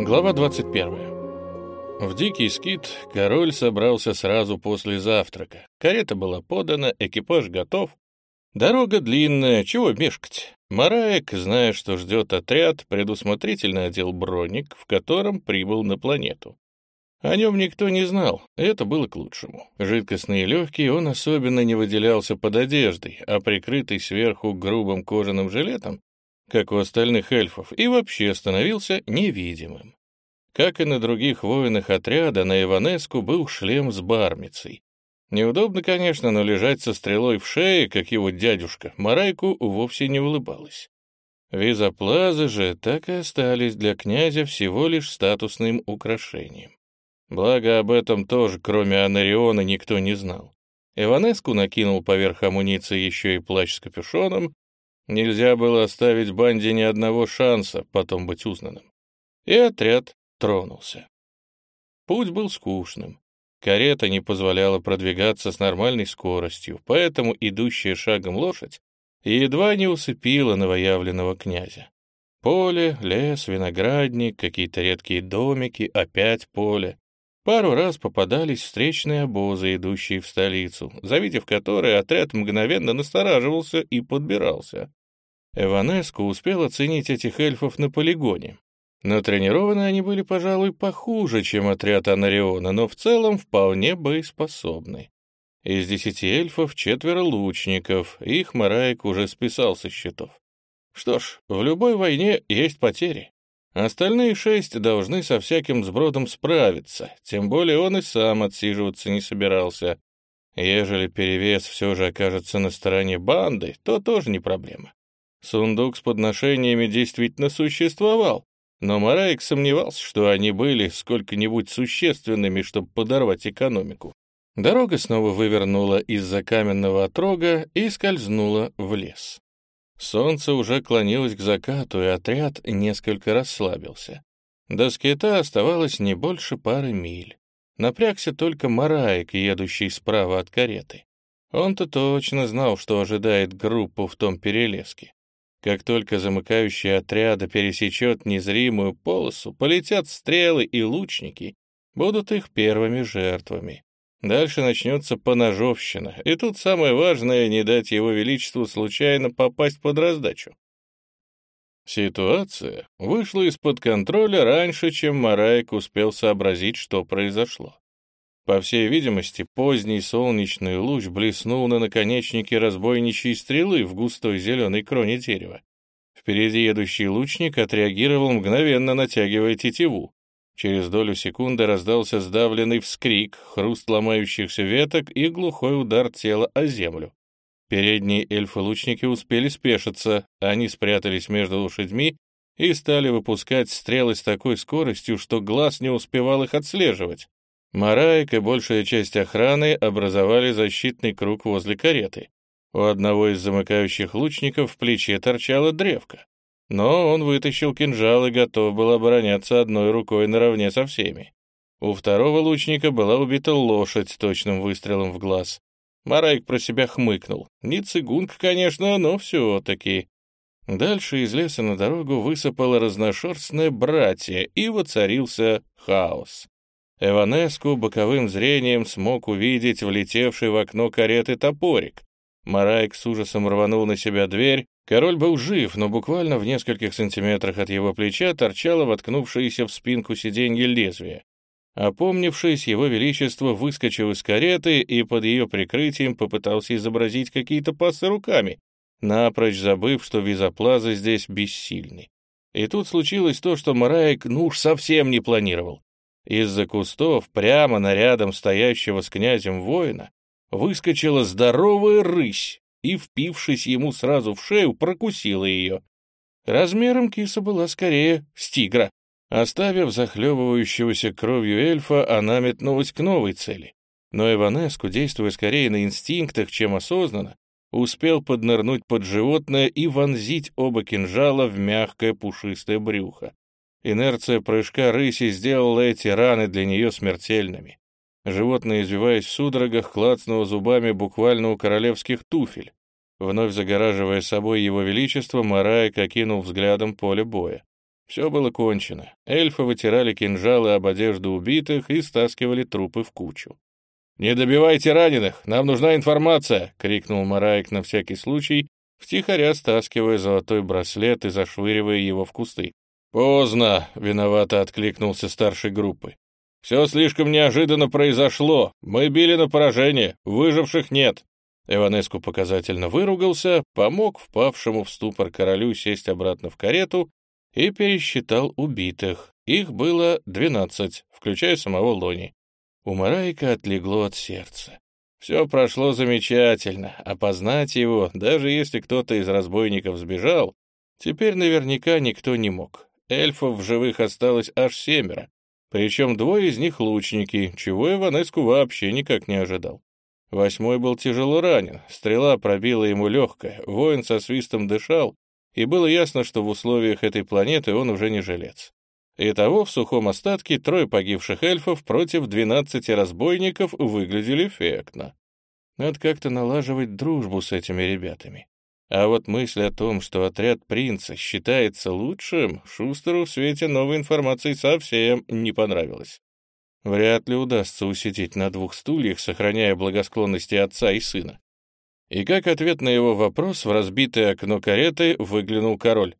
Глава 21. В дикий скит король собрался сразу после завтрака. Карета была подана, экипаж готов. Дорога длинная, чего мешкать? Мараек, зная, что ждет отряд, предусмотрительно одел броник, в котором прибыл на планету. О нем никто не знал, это было к лучшему. Жидкостный и легкий, он особенно не выделялся под одеждой, а прикрытый сверху грубым кожаным жилетом как у остальных эльфов, и вообще становился невидимым. Как и на других воинах отряда, на Иванеску был шлем с бармицей. Неудобно, конечно, но лежать со стрелой в шее, как его дядюшка, Марайку вовсе не улыбалась. Визоплазы же так и остались для князя всего лишь статусным украшением. Благо об этом тоже, кроме Анариона, никто не знал. Иванеску накинул поверх амуниции еще и плащ с капюшоном, Нельзя было оставить банде ни одного шанса потом быть узнанным. И отряд тронулся. Путь был скучным. Карета не позволяла продвигаться с нормальной скоростью, поэтому идущая шагом лошадь едва не усыпила новоявленного князя. Поле, лес, виноградник, какие-то редкие домики, опять поле. Пару раз попадались встречные обозы, идущие в столицу, завидев которые отряд мгновенно настораживался и подбирался. Эванеску успел оценить этих эльфов на полигоне. Но тренированы они были, пожалуй, похуже, чем отряд Анариона, но в целом вполне боеспособны. Из десяти эльфов четверо лучников, их Мараек уже списал со счетов. Что ж, в любой войне есть потери. Остальные шесть должны со всяким сбродом справиться, тем более он и сам отсиживаться не собирался. Ежели перевес все же окажется на стороне банды, то тоже не проблема. Сундук с подношениями действительно существовал, но Мараик сомневался, что они были сколько-нибудь существенными, чтобы подорвать экономику. Дорога снова вывернула из-за каменного отрога и скользнула в лес. Солнце уже клонилось к закату, и отряд несколько расслабился. До скита оставалось не больше пары миль. Напрягся только Мараик, едущий справа от кареты. Он-то точно знал, что ожидает группу в том перелеске. Как только замыкающий отряда пересечет незримую полосу, полетят стрелы и лучники, будут их первыми жертвами. Дальше начнется поножовщина, и тут самое важное — не дать его величеству случайно попасть под раздачу. Ситуация вышла из-под контроля раньше, чем Мараек успел сообразить, что произошло. По всей видимости, поздний солнечный луч блеснул на наконечнике разбойничьей стрелы в густой зеленой кроне дерева. Впереди едущий лучник отреагировал мгновенно, натягивая тетиву. Через долю секунды раздался сдавленный вскрик, хруст ломающихся веток и глухой удар тела о землю. Передние эльфы-лучники успели спешиться, они спрятались между лошадьми и стали выпускать стрелы с такой скоростью, что глаз не успевал их отслеживать. Мараек и большая часть охраны образовали защитный круг возле кареты. У одного из замыкающих лучников в плече торчала древка. Но он вытащил кинжал и готов был обороняться одной рукой наравне со всеми. У второго лучника была убита лошадь с точным выстрелом в глаз. Марайк про себя хмыкнул. Не цигунка, конечно, но все-таки. Дальше из леса на дорогу высыпало разношерстное братье, и воцарился хаос. Эванеску боковым зрением смог увидеть влетевший в окно кареты топорик. Марайк с ужасом рванул на себя дверь. Король был жив, но буквально в нескольких сантиметрах от его плеча торчало воткнувшееся в спинку сиденье лезвие. Опомнившись, его величество выскочил из кареты и под ее прикрытием попытался изобразить какие-то пасы руками, напрочь забыв, что визоплазы здесь бессильны. И тут случилось то, что Мараек ну уж совсем не планировал. Из-за кустов, прямо на рядом стоящего с князем воина, выскочила здоровая рысь и, впившись ему сразу в шею, прокусила ее. Размером киса была скорее с тигра. Оставив захлебывающегося кровью эльфа, она метнулась к новой цели. Но Иванеску, действуя скорее на инстинктах, чем осознанно, успел поднырнуть под животное и вонзить оба кинжала в мягкое пушистое брюхо. Инерция прыжка рыси сделала эти раны для нее смертельными. Животное, извиваясь в судорогах, клацнуло зубами буквально у королевских туфель. Вновь загораживая собой его величество, Мараек окинул взглядом поле боя. Все было кончено. Эльфы вытирали кинжалы об одежду убитых и стаскивали трупы в кучу. «Не добивайте раненых! Нам нужна информация!» — крикнул Мараек на всякий случай, втихаря стаскивая золотой браслет и зашвыривая его в кусты. «Поздно!» — виновато откликнулся старшей группы. «Все слишком неожиданно произошло. Мы били на поражение. Выживших нет». Иванеску показательно выругался, помог впавшему в ступор королю сесть обратно в карету и пересчитал убитых. Их было двенадцать, включая самого Лони. У Марайка отлегло от сердца. Все прошло замечательно, опознать его, даже если кто-то из разбойников сбежал, теперь наверняка никто не мог. Эльфов в живых осталось аж семеро, причем двое из них лучники, чего Иванеску вообще никак не ожидал. Восьмой был тяжело ранен, стрела пробила ему легкое, воин со свистом дышал, и было ясно, что в условиях этой планеты он уже не жилец. Итого в сухом остатке трое погибших эльфов против двенадцати разбойников выглядели эффектно. Надо как-то налаживать дружбу с этими ребятами. А вот мысль о том, что отряд принца считается лучшим, Шустеру в свете новой информации совсем не понравилось. Вряд ли удастся усидеть на двух стульях, сохраняя благосклонности отца и сына. И как ответ на его вопрос в разбитое окно кареты выглянул король.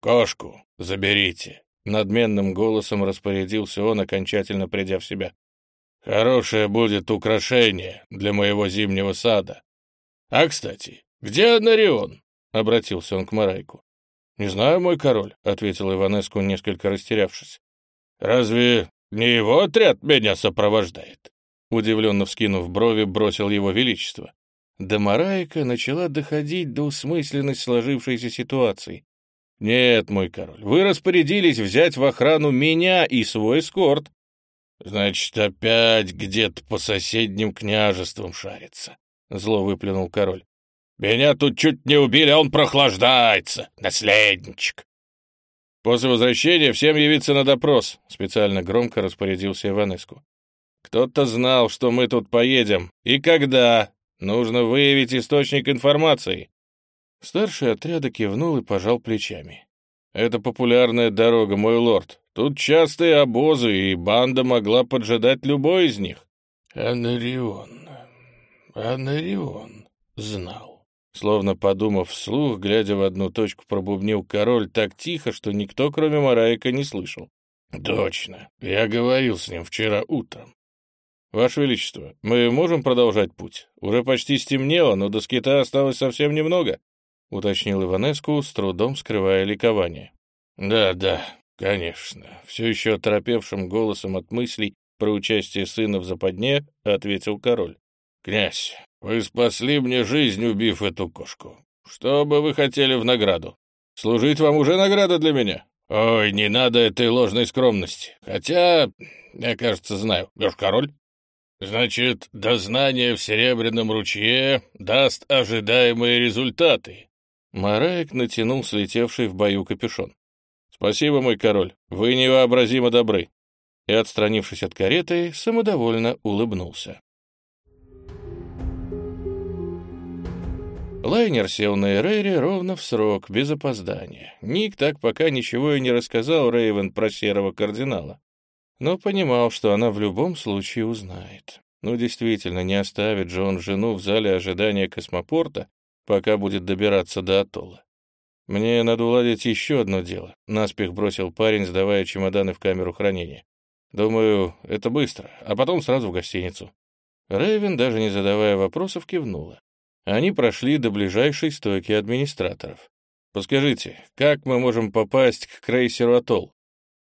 «Кошку заберите», Надменным голосом распорядился он, окончательно придя в себя. «Хорошее будет украшение для моего зимнего сада. А, кстати, где Анарион?» — обратился он к Марайку. «Не знаю, мой король», — ответил Иванеску, несколько растерявшись. «Разве не его отряд меня сопровождает?» Удивленно вскинув брови, бросил его величество. До Марайка начала доходить до усмысленность сложившейся ситуации. «Нет, мой король, вы распорядились взять в охрану меня и свой эскорт». «Значит, опять где-то по соседним княжествам шарится», — зло выплюнул король. «Меня тут чуть не убили, а он прохлаждается, наследничек». «После возвращения всем явиться на допрос», — специально громко распорядился Иванеску. «Кто-то знал, что мы тут поедем. И когда? Нужно выявить источник информации. Старший отряда кивнул и пожал плечами. «Это популярная дорога, мой лорд. Тут частые обозы, и банда могла поджидать любой из них». «Анарион, Анарион знал». Словно подумав вслух, глядя в одну точку, пробубнил король так тихо, что никто, кроме Мараика, не слышал. «Точно. Я говорил с ним вчера утром. «Ваше Величество, мы можем продолжать путь? Уже почти стемнело, но до скита осталось совсем немного» уточнил Иванеску, с трудом скрывая ликование. «Да, да, конечно», — все еще оторопевшим голосом от мыслей про участие сына в западне ответил король. «Князь, вы спасли мне жизнь, убив эту кошку. Что бы вы хотели в награду? Служить вам уже награда для меня? Ой, не надо этой ложной скромности. Хотя, я, кажется, знаю. Ваш король?» «Значит, дознание в Серебряном ручье даст ожидаемые результаты», Мараек натянул слетевший в бою капюшон. «Спасибо, мой король, вы невообразимо добры!» И, отстранившись от кареты, самодовольно улыбнулся. Лайнер сел на Эрейре ровно в срок, без опоздания. Ник так пока ничего и не рассказал Рейвен про серого кардинала. Но понимал, что она в любом случае узнает. Ну, действительно, не оставит же он жену в зале ожидания космопорта, пока будет добираться до атолла. Мне надо уладить еще одно дело. Наспех бросил парень, сдавая чемоданы в камеру хранения. Думаю, это быстро, а потом сразу в гостиницу. Рэйвен, даже не задавая вопросов, кивнула. Они прошли до ближайшей стойки администраторов. «Подскажите, как мы можем попасть к крейсеру «Атолл»?»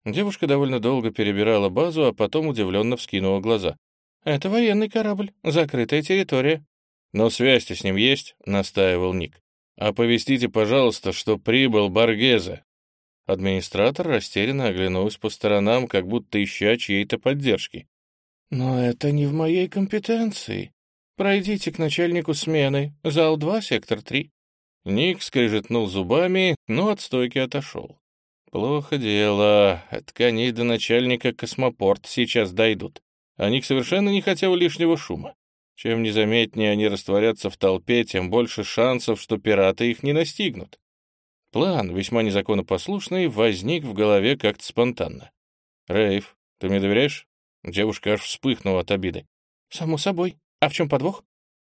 Девушка довольно долго перебирала базу, а потом удивленно вскинула глаза. «Это военный корабль, закрытая территория. «Но связь-то с ним есть?» — настаивал Ник. «Оповестите, пожалуйста, что прибыл Баргеза». Администратор растерянно оглянулся по сторонам, как будто ища чьей-то поддержки. «Но это не в моей компетенции. Пройдите к начальнику смены. Зал 2, сектор 3». Ник скрежетнул зубами, но от стойки отошел. «Плохо дело. От коней до начальника космопорт сейчас дойдут. А Ник совершенно не хотел лишнего шума. Чем незаметнее они растворятся в толпе, тем больше шансов, что пираты их не настигнут. План, весьма незаконопослушный, возник в голове как-то спонтанно. «Рейв, ты мне доверяешь?» Девушка аж вспыхнула от обиды. «Само собой. А в чем подвох?»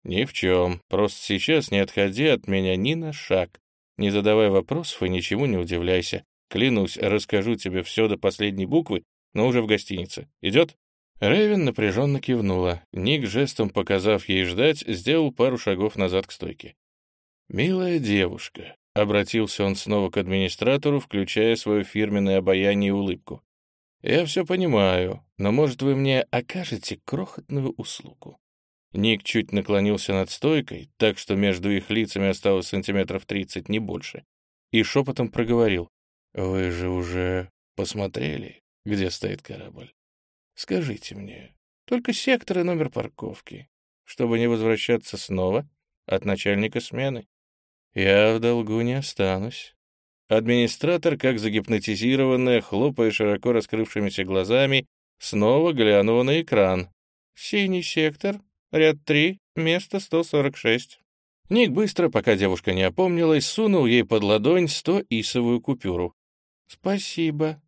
«Ни в чем. Просто сейчас не отходи от меня ни на шаг. Не задавай вопросов и ничему не удивляйся. Клянусь, расскажу тебе все до последней буквы, но уже в гостинице. Идет?» Рэйвен напряженно кивнула. Ник, жестом показав ей ждать, сделал пару шагов назад к стойке. «Милая девушка», — обратился он снова к администратору, включая свое фирменное обаяние и улыбку. «Я все понимаю, но, может, вы мне окажете крохотную услугу?» Ник чуть наклонился над стойкой, так что между их лицами осталось сантиметров тридцать, не больше, и шепотом проговорил. «Вы же уже посмотрели, где стоит корабль? Скажите мне, только сектор и номер парковки, чтобы не возвращаться снова от начальника смены. Я в долгу не останусь». Администратор, как загипнотизированная, хлопая широко раскрывшимися глазами, снова глянула на экран. «Синий сектор, ряд 3, место 146». Ник быстро, пока девушка не опомнилась, сунул ей под ладонь сто исовую купюру. «Спасибо».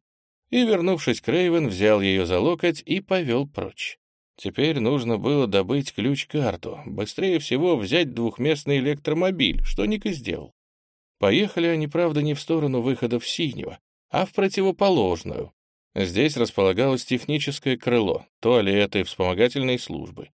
И, вернувшись к Рейвен, взял ее за локоть и повел прочь. Теперь нужно было добыть ключ-карту, быстрее всего взять двухместный электромобиль, что Ник и сделал. Поехали они, правда, не в сторону выхода в Синего, а в противоположную. Здесь располагалось техническое крыло, туалеты, вспомогательные службы.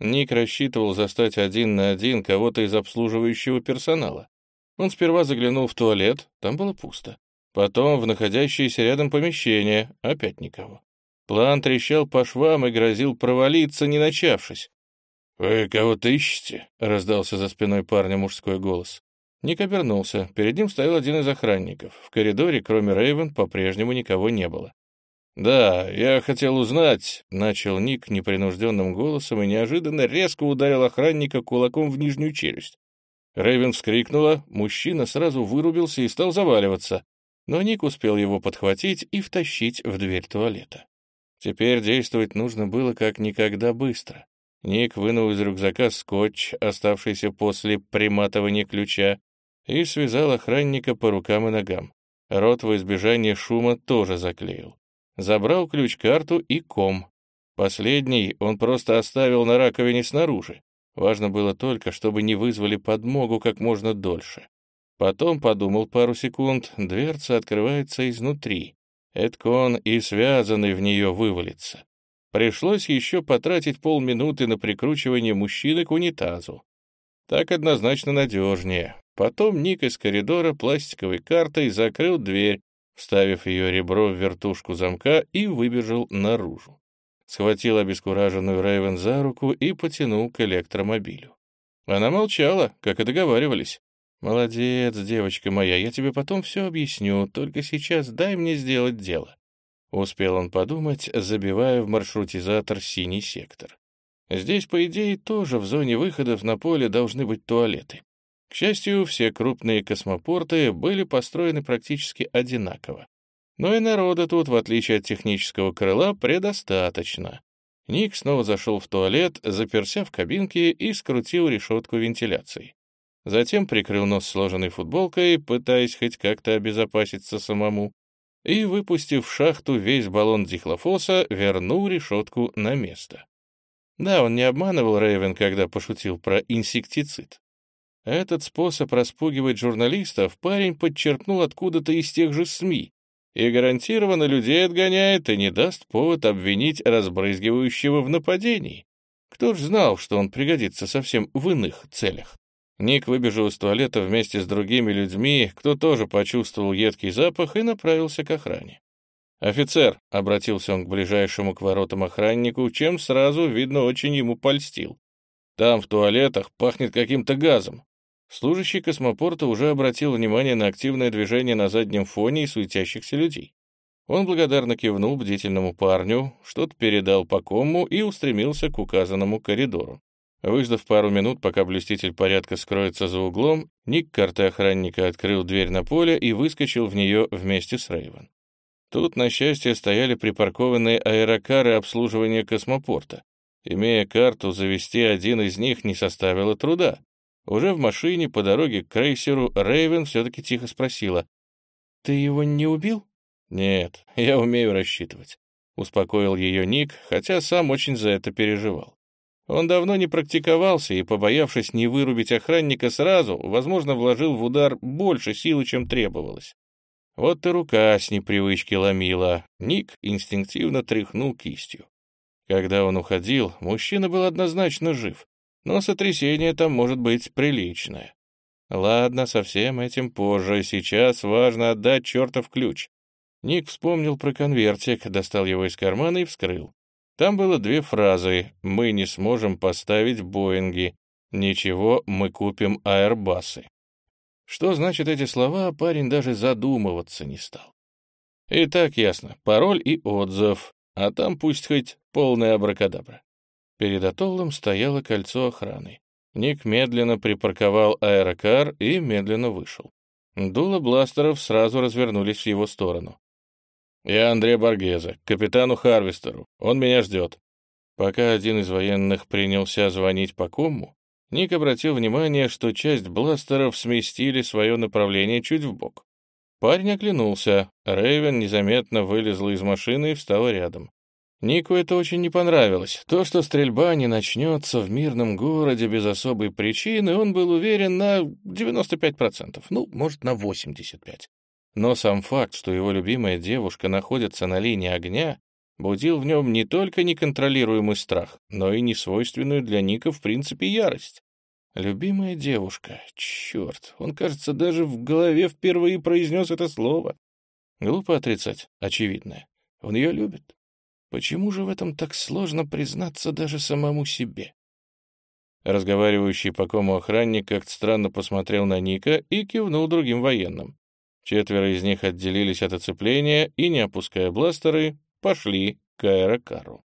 Ник рассчитывал застать один на один кого-то из обслуживающего персонала. Он сперва заглянул в туалет, там было пусто. Потом в находящееся рядом помещение, опять никого. План трещал по швам и грозил провалиться, не начавшись. «Вы кого-то ищете?» — раздался за спиной парня мужской голос. Ник обернулся. Перед ним стоял один из охранников. В коридоре, кроме Рейвен, по-прежнему никого не было. «Да, я хотел узнать», — начал Ник непринужденным голосом и неожиданно резко ударил охранника кулаком в нижнюю челюсть. Рейвен вскрикнула, мужчина сразу вырубился и стал заваливаться но Ник успел его подхватить и втащить в дверь туалета. Теперь действовать нужно было как никогда быстро. Ник вынул из рюкзака скотч, оставшийся после приматывания ключа, и связал охранника по рукам и ногам. Рот во избежание шума тоже заклеил. Забрал ключ-карту и ком. Последний он просто оставил на раковине снаружи. Важно было только, чтобы не вызвали подмогу как можно дольше. Потом подумал пару секунд, дверца открывается изнутри. Эдко он и связанный в нее вывалится. Пришлось еще потратить полминуты на прикручивание мужчины к унитазу. Так однозначно надежнее. Потом Ник из коридора пластиковой картой закрыл дверь, вставив ее ребро в вертушку замка и выбежал наружу. Схватил обескураженную Рейвен за руку и потянул к электромобилю. Она молчала, как и договаривались. «Молодец, девочка моя, я тебе потом все объясню, только сейчас дай мне сделать дело». Успел он подумать, забивая в маршрутизатор синий сектор. Здесь, по идее, тоже в зоне выходов на поле должны быть туалеты. К счастью, все крупные космопорты были построены практически одинаково. Но и народа тут, в отличие от технического крыла, предостаточно. Ник снова зашел в туалет, заперся в кабинке и скрутил решетку вентиляции. Затем прикрыл нос сложенной футболкой, пытаясь хоть как-то обезопаситься самому, и, выпустив в шахту весь баллон дихлофоса, вернул решетку на место. Да, он не обманывал Рейвен, когда пошутил про инсектицид. Этот способ распугивать журналистов парень подчеркнул откуда-то из тех же СМИ и гарантированно людей отгоняет и не даст повод обвинить разбрызгивающего в нападении. Кто ж знал, что он пригодится совсем в иных целях? Ник выбежал из туалета вместе с другими людьми, кто тоже почувствовал едкий запах и направился к охране. «Офицер», — обратился он к ближайшему к воротам охраннику, чем сразу, видно, очень ему польстил. «Там, в туалетах, пахнет каким-то газом». Служащий космопорта уже обратил внимание на активное движение на заднем фоне и суетящихся людей. Он благодарно кивнул бдительному парню, что-то передал по кому и устремился к указанному коридору. Выждав пару минут, пока блюститель порядка скроется за углом, Ник карты охранника открыл дверь на поле и выскочил в нее вместе с Рейвен. Тут, на счастье, стояли припаркованные аэрокары обслуживания космопорта. Имея карту, завести один из них не составило труда. Уже в машине по дороге к крейсеру Рейвен все-таки тихо спросила. «Ты его не убил?» «Нет, я умею рассчитывать», — успокоил ее Ник, хотя сам очень за это переживал. Он давно не практиковался и, побоявшись не вырубить охранника сразу, возможно, вложил в удар больше силы, чем требовалось. Вот и рука с непривычки ломила. Ник инстинктивно тряхнул кистью. Когда он уходил, мужчина был однозначно жив, но сотрясение там может быть приличное. Ладно, со всем этим позже, сейчас важно отдать чертов ключ. Ник вспомнил про конвертик, достал его из кармана и вскрыл. Там было две фразы «Мы не сможем поставить Боинги», «Ничего, мы купим аэрбасы». Что значит эти слова, парень даже задумываться не стал. И так ясно, пароль и отзыв, а там пусть хоть полная абракадабра. Перед атоллом стояло кольцо охраны. Ник медленно припарковал аэрокар и медленно вышел. Дула бластеров сразу развернулись в его сторону. «Я Андрей Баргеза, капитану Харвестеру. Он меня ждет». Пока один из военных принялся звонить по кому, Ник обратил внимание, что часть бластеров сместили свое направление чуть вбок. Парень оглянулся. Рэйвен незаметно вылезла из машины и встала рядом. Нику это очень не понравилось. То, что стрельба не начнется в мирном городе без особой причины, он был уверен на 95%, ну, может, на 85%. Но сам факт, что его любимая девушка находится на линии огня, будил в нем не только неконтролируемый страх, но и несвойственную для Ника в принципе ярость. Любимая девушка, черт, он, кажется, даже в голове впервые произнес это слово. Глупо отрицать, очевидное. Он ее любит. Почему же в этом так сложно признаться даже самому себе? Разговаривающий по кому охранник как-то странно посмотрел на Ника и кивнул другим военным. Четверо из них отделились от оцепления и, не опуская бластеры, пошли к аэрокару.